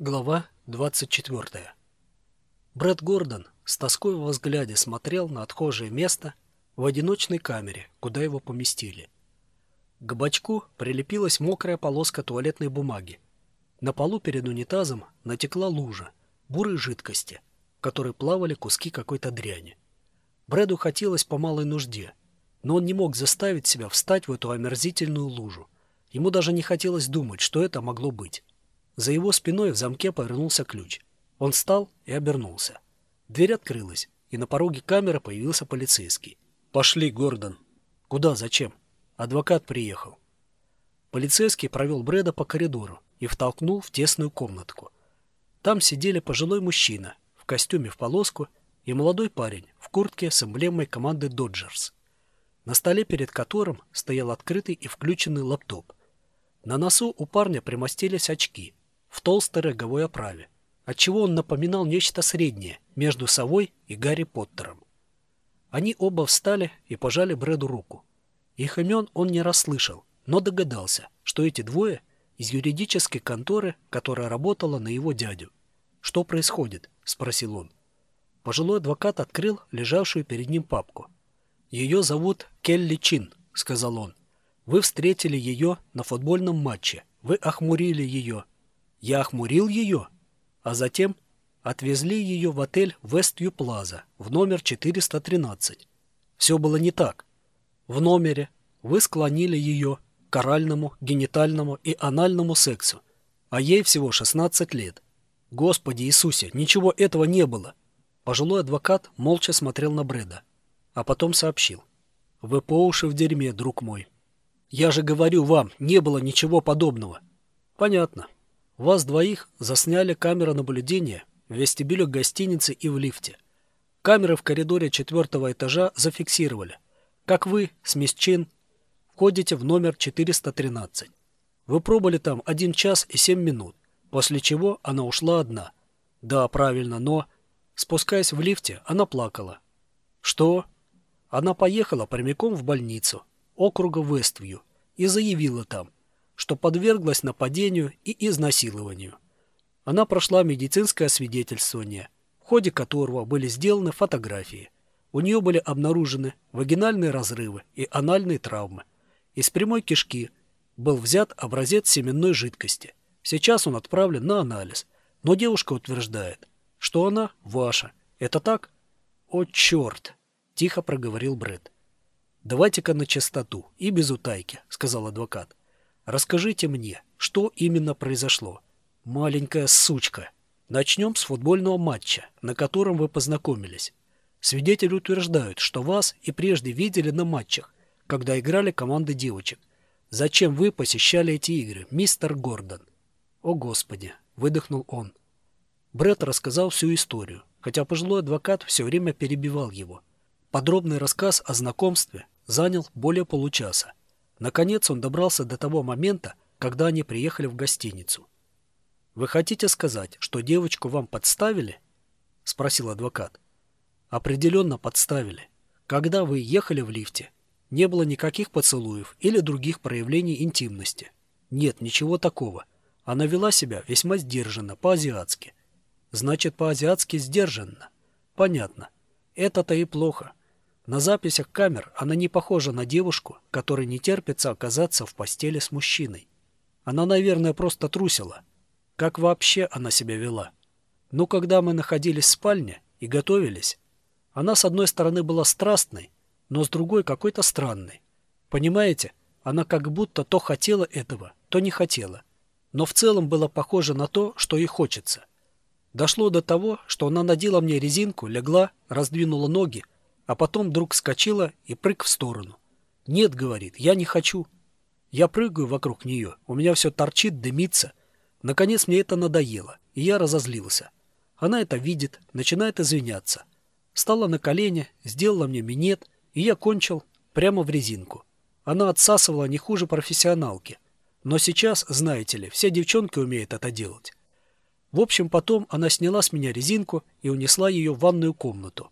Глава 24. Брэд Гордон с тоской во взгляде смотрел на отхожее место в одиночной камере, куда его поместили. К бачку прилепилась мокрая полоска туалетной бумаги. На полу перед унитазом натекла лужа, бурой жидкости, в которой плавали куски какой-то дряни. Брэду хотелось по малой нужде, но он не мог заставить себя встать в эту омерзительную лужу. Ему даже не хотелось думать, что это могло быть. За его спиной в замке повернулся ключ. Он встал и обернулся. Дверь открылась, и на пороге камеры появился полицейский. «Пошли, Гордон». «Куда? Зачем?» «Адвокат приехал». Полицейский провел Брэда по коридору и втолкнул в тесную комнатку. Там сидели пожилой мужчина в костюме в полоску и молодой парень в куртке с эмблемой команды «Доджерс», на столе перед которым стоял открытый и включенный лаптоп. На носу у парня примостились очки – в толстой роговой оправе, отчего он напоминал нечто среднее между совой и Гарри Поттером. Они оба встали и пожали Брэду руку. Их имен он не расслышал, но догадался, что эти двое из юридической конторы, которая работала на его дядю. «Что происходит?» – спросил он. Пожилой адвокат открыл лежавшую перед ним папку. «Ее зовут Келли Чин», – сказал он. «Вы встретили ее на футбольном матче. Вы охмурили ее, я охмурил ее, а затем отвезли ее в отель Вестью Плаза в номер 413. Все было не так. В номере вы склонили ее к оральному, генитальному и анальному сексу, а ей всего 16 лет. Господи Иисусе, ничего этого не было. Пожилой адвокат молча смотрел на Брэда, а потом сообщил. Вы по уши в дерьме, друг мой. Я же говорю вам, не было ничего подобного. Понятно. Вас двоих засняли камеры наблюдения в вестибюле гостиницы и в лифте. Камеры в коридоре четвертого этажа зафиксировали, как вы с мисс Чин входите в номер 413. Вы пробыли там 1 час и 7 минут, после чего она ушла одна. Да, правильно, но... Спускаясь в лифте, она плакала. Что? Она поехала прямиком в больницу, округа Вествью, и заявила там, что подверглась нападению и изнасилованию. Она прошла медицинское освидетельствование, в ходе которого были сделаны фотографии. У нее были обнаружены вагинальные разрывы и анальные травмы. Из прямой кишки был взят образец семенной жидкости. Сейчас он отправлен на анализ, но девушка утверждает, что она ваша. Это так? О, черт! Тихо проговорил Брэд. «Давайте-ка на чистоту и без утайки», — сказал адвокат. Расскажите мне, что именно произошло? Маленькая сучка. Начнем с футбольного матча, на котором вы познакомились. Свидетели утверждают, что вас и прежде видели на матчах, когда играли команды девочек. Зачем вы посещали эти игры, мистер Гордон? О, Господи! Выдохнул он. Бретт рассказал всю историю, хотя пожилой адвокат все время перебивал его. Подробный рассказ о знакомстве занял более получаса. Наконец он добрался до того момента, когда они приехали в гостиницу. «Вы хотите сказать, что девочку вам подставили?» — спросил адвокат. «Определенно подставили. Когда вы ехали в лифте, не было никаких поцелуев или других проявлений интимности. Нет, ничего такого. Она вела себя весьма сдержанно, по-азиатски. Значит, по-азиатски сдержанно. Понятно. Это-то и плохо. На записях камер она не похожа на девушку, которой не терпится оказаться в постели с мужчиной. Она, наверное, просто трусила. Как вообще она себя вела? Ну, когда мы находились в спальне и готовились, она с одной стороны была страстной, но с другой какой-то странной. Понимаете, она как будто то хотела этого, то не хотела. Но в целом было похоже на то, что ей хочется. Дошло до того, что она надела мне резинку, легла, раздвинула ноги, а потом вдруг скочила и прыг в сторону. «Нет», — говорит, — «я не хочу». Я прыгаю вокруг нее, у меня все торчит, дымится. Наконец мне это надоело, и я разозлился. Она это видит, начинает извиняться. Стала на колени, сделала мне минет, и я кончил прямо в резинку. Она отсасывала не хуже профессионалки. Но сейчас, знаете ли, все девчонки умеют это делать. В общем, потом она сняла с меня резинку и унесла ее в ванную комнату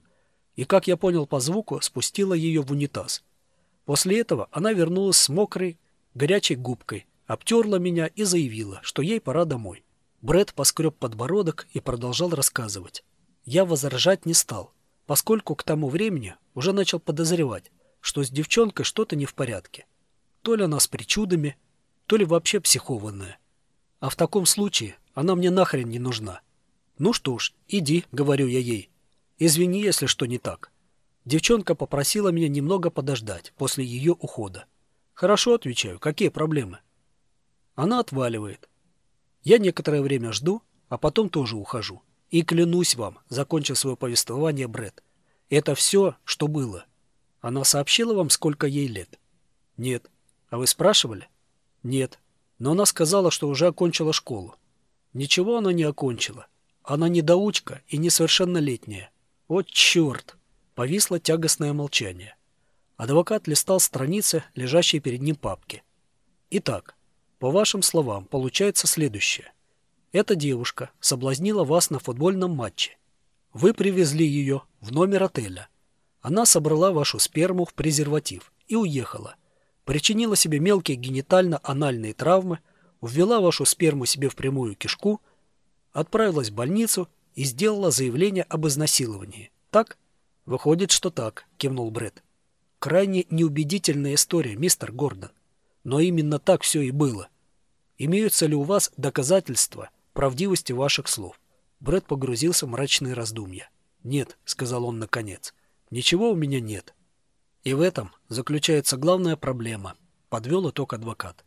и, как я понял по звуку, спустила ее в унитаз. После этого она вернулась с мокрой, горячей губкой, обтерла меня и заявила, что ей пора домой. Брэд поскреб подбородок и продолжал рассказывать. Я возражать не стал, поскольку к тому времени уже начал подозревать, что с девчонкой что-то не в порядке. То ли она с причудами, то ли вообще психованная. А в таком случае она мне нахрен не нужна. Ну что ж, иди, говорю я ей. Извини, если что не так. Девчонка попросила меня немного подождать после ее ухода. Хорошо, отвечаю, какие проблемы? Она отваливает. Я некоторое время жду, а потом тоже ухожу. И клянусь вам, закончив свое повествование, Бред, это все, что было. Она сообщила вам, сколько ей лет? Нет. А вы спрашивали? Нет. Но она сказала, что уже окончила школу. Ничего она не окончила. Она недоучка и несовершеннолетняя. О, черт! Повисло тягостное молчание. Адвокат листал страницы, лежащие перед ним папки. Итак, по вашим словам, получается следующее. Эта девушка соблазнила вас на футбольном матче. Вы привезли ее в номер отеля. Она собрала вашу сперму в презерватив и уехала. Причинила себе мелкие генитально-анальные травмы, ввела вашу сперму себе в прямую кишку, отправилась в больницу и сделала заявление об изнасиловании. Так? Выходит, что так, кивнул Бред. Крайне неубедительная история, мистер Гордон. Но именно так все и было. Имеются ли у вас доказательства правдивости ваших слов? Брэд погрузился в мрачные раздумья. «Нет», — сказал он наконец, — «ничего у меня нет». И в этом заключается главная проблема, подвел итог адвокат.